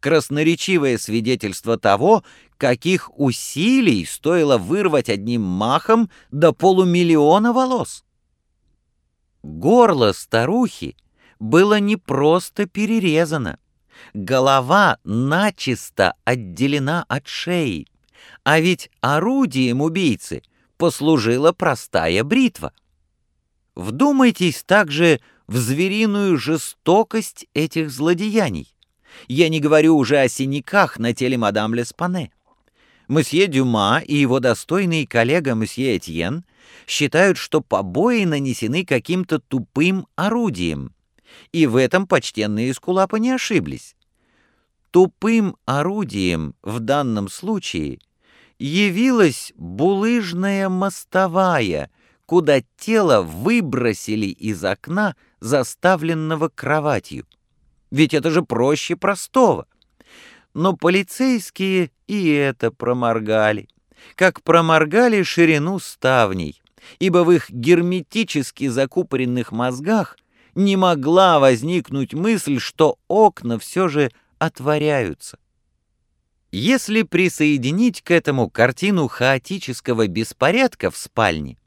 красноречивое свидетельство того, каких усилий стоило вырвать одним махом до полумиллиона волос. Горло старухи было не просто перерезано. Голова начисто отделена от шеи, а ведь орудием убийцы послужила простая бритва. Вдумайтесь также в звериную жестокость этих злодеяний. Я не говорю уже о синяках на теле мадам Леспане. Месье Дюма и его достойный коллега месье Этьен считают, что побои нанесены каким-то тупым орудием. И в этом почтенные эскулапы не ошиблись. Тупым орудием в данном случае явилась булыжная мостовая, куда тело выбросили из окна, заставленного кроватью. Ведь это же проще простого. Но полицейские и это проморгали, как проморгали ширину ставней, ибо в их герметически закупоренных мозгах не могла возникнуть мысль, что окна все же отворяются. Если присоединить к этому картину хаотического беспорядка в спальне,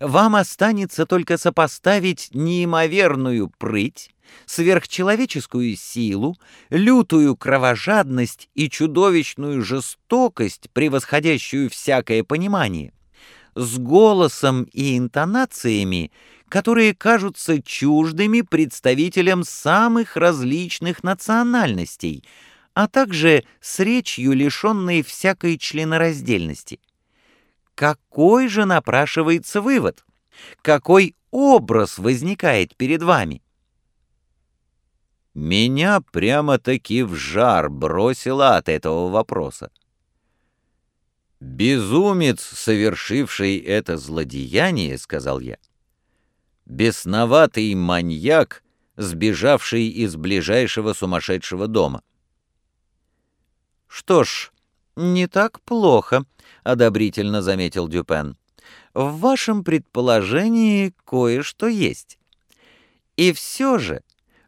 вам останется только сопоставить неимоверную прыть, сверхчеловеческую силу, лютую кровожадность и чудовищную жестокость, превосходящую всякое понимание, с голосом и интонациями, которые кажутся чуждыми представителям самых различных национальностей, а также с речью, лишенной всякой членораздельности. Какой же напрашивается вывод? Какой образ возникает перед вами? Меня прямо-таки в жар бросило от этого вопроса. «Безумец, совершивший это злодеяние, — сказал я, — бесноватый маньяк, сбежавший из ближайшего сумасшедшего дома». «Что ж, не так плохо», — одобрительно заметил Дюпен. «В вашем предположении кое-что есть. И все же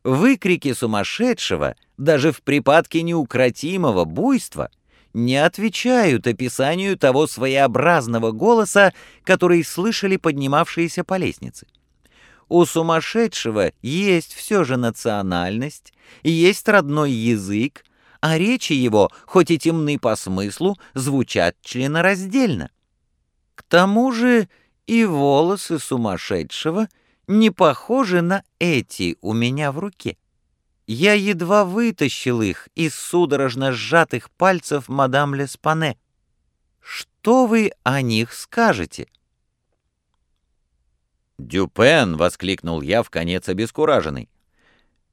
выкрики сумасшедшего, даже в припадке неукротимого буйства, не отвечают описанию того своеобразного голоса, который слышали поднимавшиеся по лестнице. У сумасшедшего есть все же национальность, есть родной язык, а речи его, хоть и темны по смыслу, звучат членораздельно. К тому же и волосы сумасшедшего не похожи на эти у меня в руке. Я едва вытащил их из судорожно сжатых пальцев мадам Леспане. Что вы о них скажете? «Дюпен!» — воскликнул я в конец обескураженный.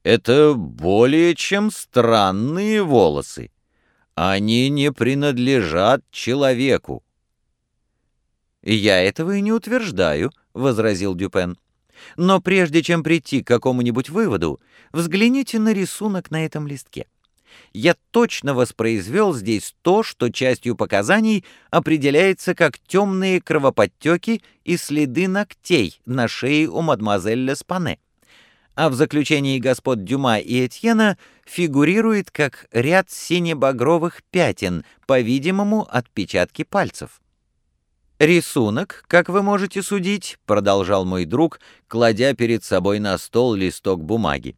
Это более чем странные волосы. Они не принадлежат человеку. «Я этого и не утверждаю», — возразил Дюпен. «Но прежде чем прийти к какому-нибудь выводу, взгляните на рисунок на этом листке. Я точно воспроизвел здесь то, что частью показаний определяется как темные кровоподтеки и следы ногтей на шее у мадемуазель Леспане а в заключении господ Дюма и Этьена фигурирует как ряд сине-багровых пятен, по-видимому, отпечатки пальцев. «Рисунок, как вы можете судить», — продолжал мой друг, кладя перед собой на стол листок бумаги,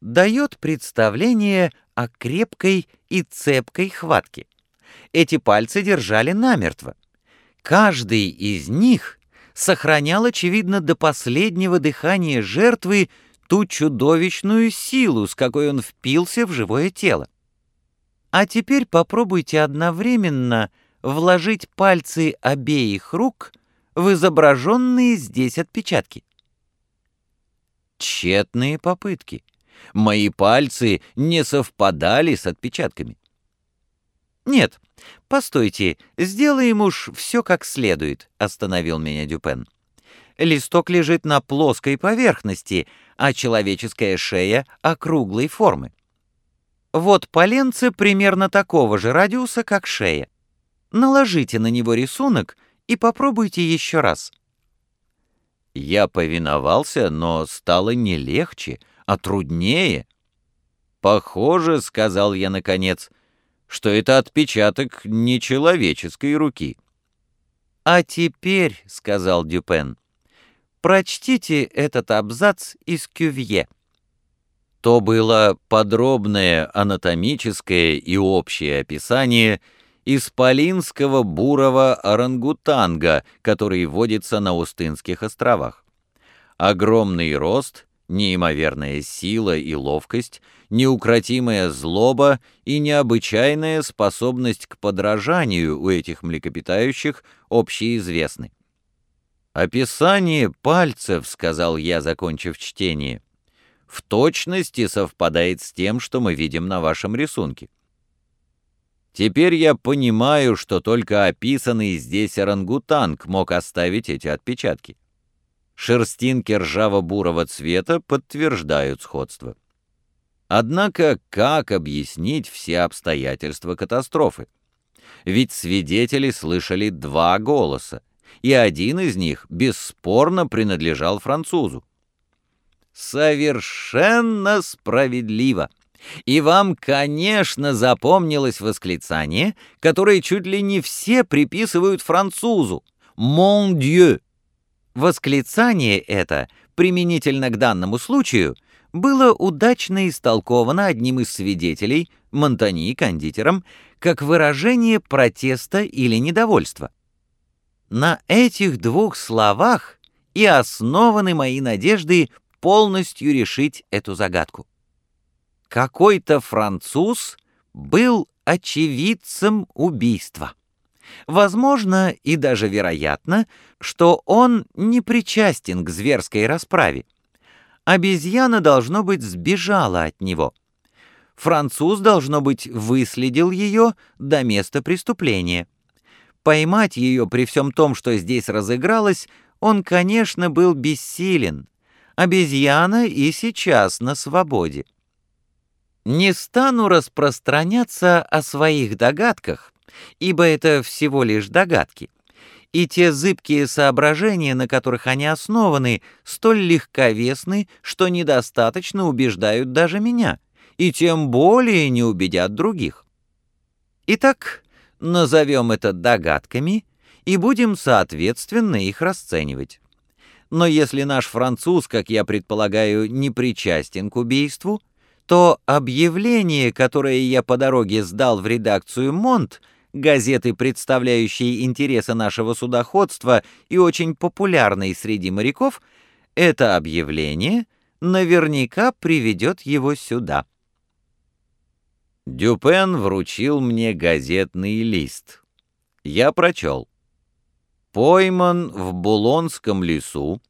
«дает представление о крепкой и цепкой хватке. Эти пальцы держали намертво. Каждый из них сохранял, очевидно, до последнего дыхания жертвы ту чудовищную силу, с какой он впился в живое тело. А теперь попробуйте одновременно вложить пальцы обеих рук в изображенные здесь отпечатки. Тщетные попытки. Мои пальцы не совпадали с отпечатками. «Нет, постойте, сделаем уж все как следует», — остановил меня Дюпен. Листок лежит на плоской поверхности, а человеческая шея округлой формы. Вот поленце примерно такого же радиуса, как шея. Наложите на него рисунок и попробуйте еще раз. Я повиновался, но стало не легче, а труднее. «Похоже, — сказал я наконец, — что это отпечаток нечеловеческой руки». «А теперь, — сказал Дюпен, — прочтите этот абзац из Кювье». То было подробное анатомическое и общее описание исполинского бурого орангутанга, который водится на Устынских островах. Огромный рост, неимоверная сила и ловкость, неукротимая злоба и необычайная способность к подражанию у этих млекопитающих общеизвестны. «Описание пальцев», — сказал я, закончив чтение, — «в точности совпадает с тем, что мы видим на вашем рисунке. Теперь я понимаю, что только описанный здесь орангутанг мог оставить эти отпечатки. Шерстинки ржаво-бурого цвета подтверждают сходство. Однако как объяснить все обстоятельства катастрофы? Ведь свидетели слышали два голоса, и один из них бесспорно принадлежал французу. Совершенно справедливо. И вам, конечно, запомнилось восклицание, которое чуть ли не все приписывают французу. «Mon Dieu!» Восклицание это, применительно к данному случаю, было удачно истолковано одним из свидетелей, Монтани, кондитером, как выражение протеста или недовольства. На этих двух словах и основаны мои надежды полностью решить эту загадку. Какой-то француз был очевидцем убийства. Возможно и даже вероятно, что он не причастен к зверской расправе, Обезьяна, должно быть, сбежала от него. Француз, должно быть, выследил ее до места преступления. Поймать ее при всем том, что здесь разыгралось, он, конечно, был бессилен. Обезьяна и сейчас на свободе. Не стану распространяться о своих догадках, ибо это всего лишь догадки и те зыбкие соображения, на которых они основаны, столь легковесны, что недостаточно убеждают даже меня, и тем более не убедят других. Итак, назовем это догадками и будем соответственно их расценивать. Но если наш француз, как я предполагаю, не причастен к убийству, то объявление, которое я по дороге сдал в редакцию «Монт», газеты, представляющие интересы нашего судоходства и очень популярные среди моряков, это объявление наверняка приведет его сюда. Дюпен вручил мне газетный лист. Я прочел. Пойман в Булонском лесу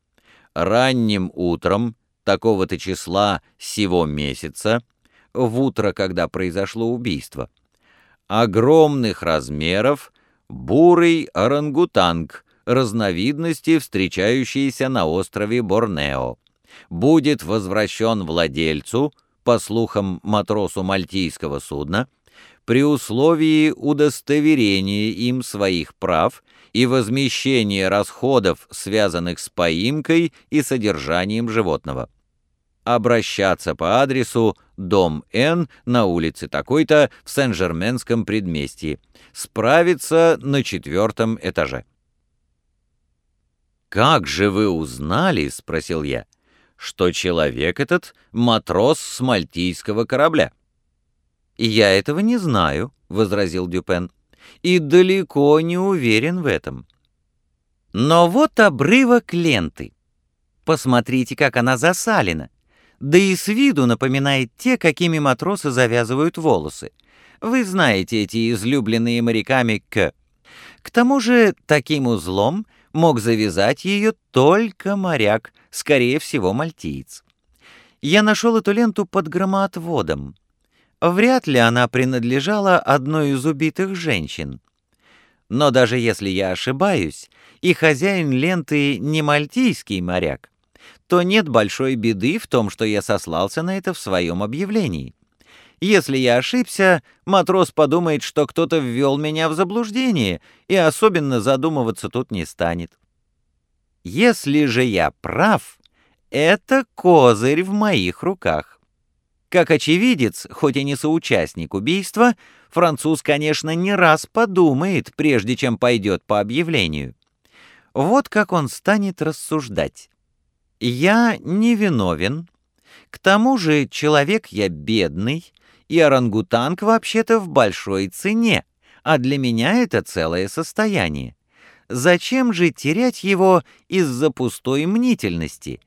ранним утром такого-то числа сего месяца, в утро, когда произошло убийство, огромных размеров бурый орангутанг, разновидности, встречающиеся на острове Борнео, будет возвращен владельцу, по слухам матросу мальтийского судна, при условии удостоверения им своих прав и возмещения расходов, связанных с поимкой и содержанием животного обращаться по адресу дом Н на улице такой-то в Сен-Жерменском предместье. Справиться на четвертом этаже. «Как же вы узнали, — спросил я, — что человек этот — матрос с мальтийского корабля?» «Я этого не знаю», — возразил Дюпен, — «и далеко не уверен в этом». Но вот обрывок ленты. Посмотрите, как она засалена да и с виду напоминает те, какими матросы завязывают волосы. Вы знаете эти излюбленные моряками «к». К тому же таким узлом мог завязать ее только моряк, скорее всего, мальтиец. Я нашел эту ленту под громоотводом. Вряд ли она принадлежала одной из убитых женщин. Но даже если я ошибаюсь, и хозяин ленты не мальтийский моряк, то нет большой беды в том, что я сослался на это в своем объявлении. Если я ошибся, матрос подумает, что кто-то ввел меня в заблуждение, и особенно задумываться тут не станет. Если же я прав, это козырь в моих руках. Как очевидец, хоть и не соучастник убийства, француз, конечно, не раз подумает, прежде чем пойдет по объявлению. Вот как он станет рассуждать. «Я невиновен, к тому же человек я бедный, и орангутанг вообще-то в большой цене, а для меня это целое состояние. Зачем же терять его из-за пустой мнительности?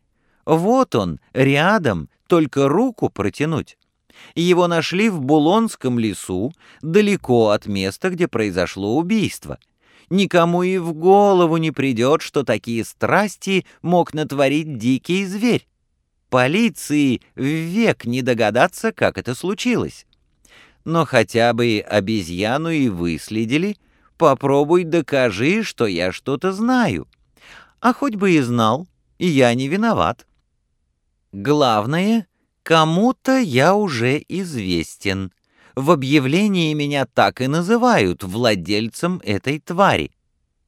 Вот он, рядом, только руку протянуть. Его нашли в Булонском лесу, далеко от места, где произошло убийство. Никому и в голову не придет, что такие страсти мог натворить дикий зверь. Полиции век не догадаться, как это случилось. Но хотя бы обезьяну и выследили, попробуй докажи, что я что-то знаю. А хоть бы и знал, я не виноват. Главное, кому-то я уже известен. В объявлении меня так и называют владельцем этой твари.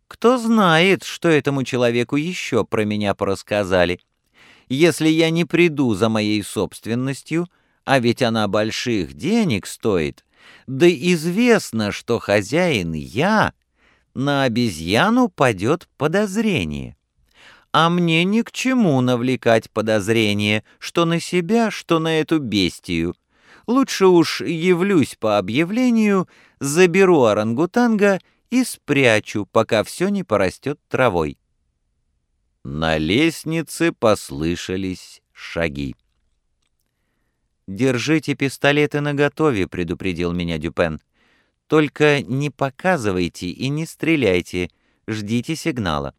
Кто знает, что этому человеку еще про меня порассказали. Если я не приду за моей собственностью, а ведь она больших денег стоит, да известно, что хозяин я, на обезьяну падет подозрение. А мне ни к чему навлекать подозрение, что на себя, что на эту бестию. Лучше уж явлюсь по объявлению, заберу орангутанга и спрячу, пока все не порастет травой. На лестнице послышались шаги. «Держите пистолеты наготове», — предупредил меня Дюпен. «Только не показывайте и не стреляйте, ждите сигнала».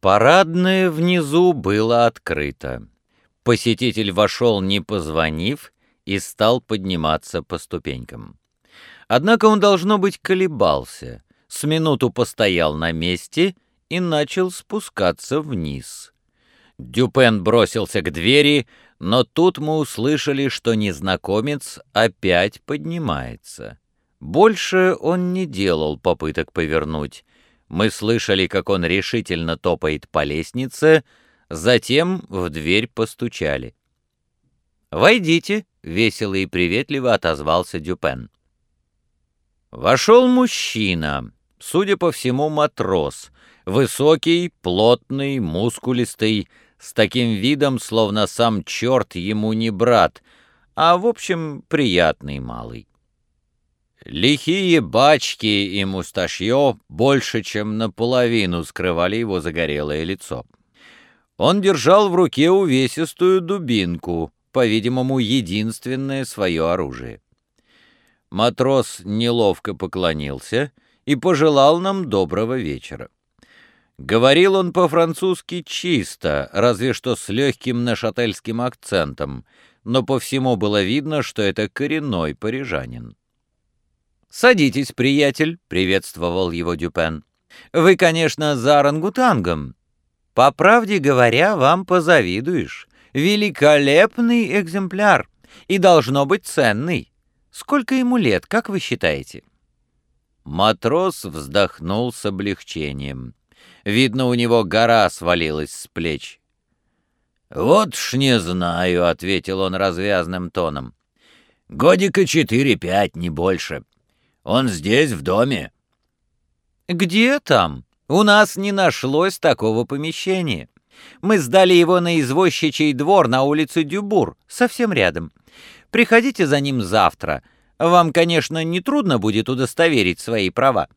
Парадное внизу было открыто. Посетитель вошел, не позвонив, и стал подниматься по ступенькам. Однако он, должно быть, колебался. С минуту постоял на месте и начал спускаться вниз. Дюпен бросился к двери, но тут мы услышали, что незнакомец опять поднимается. Больше он не делал попыток повернуть. Мы слышали, как он решительно топает по лестнице, затем в дверь постучали. «Войдите», — весело и приветливо отозвался Дюпен. Вошел мужчина, судя по всему, матрос, Высокий, плотный, мускулистый, с таким видом, словно сам черт ему не брат, а, в общем, приятный малый. Лихие бачки и мусташье больше, чем наполовину скрывали его загорелое лицо. Он держал в руке увесистую дубинку, по-видимому, единственное свое оружие. Матрос неловко поклонился и пожелал нам доброго вечера. Говорил он по-французски чисто, разве что с легким нашательским акцентом, но по всему было видно, что это коренной парижанин. «Садитесь, приятель», — приветствовал его Дюпен. «Вы, конечно, за орангутангом. По правде говоря, вам позавидуешь. Великолепный экземпляр и должно быть ценный. Сколько ему лет, как вы считаете?» Матрос вздохнул с облегчением. Видно, у него гора свалилась с плеч. «Вот ж не знаю», — ответил он развязным тоном. «Годика четыре-пять, не больше. Он здесь, в доме». «Где там? У нас не нашлось такого помещения. Мы сдали его на извозчичий двор на улице Дюбур, совсем рядом. Приходите за ним завтра. Вам, конечно, не трудно будет удостоверить свои права».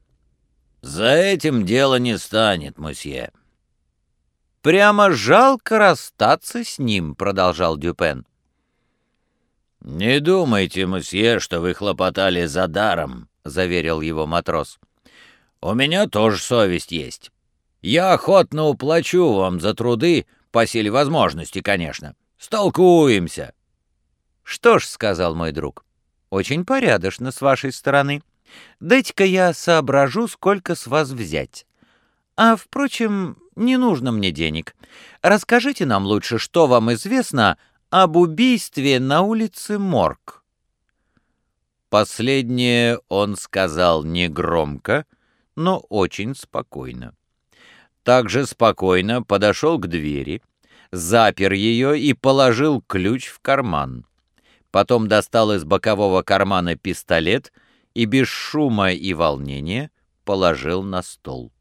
«За этим дело не станет, мосье». «Прямо жалко расстаться с ним», — продолжал Дюпен. «Не думайте, мосье, что вы хлопотали за даром», — заверил его матрос. «У меня тоже совесть есть. Я охотно уплачу вам за труды, по силе возможности, конечно. Столкуемся». «Что ж», — сказал мой друг, — «очень порядочно с вашей стороны. Дайте-ка я соображу, сколько с вас взять. А, впрочем, не нужно мне денег. Расскажите нам лучше, что вам известно об убийстве на улице Морг». Последнее он сказал негромко, но очень спокойно. Также спокойно подошел к двери, запер ее и положил ключ в карман. Потом достал из бокового кармана пистолет и без шума и волнения положил на стол.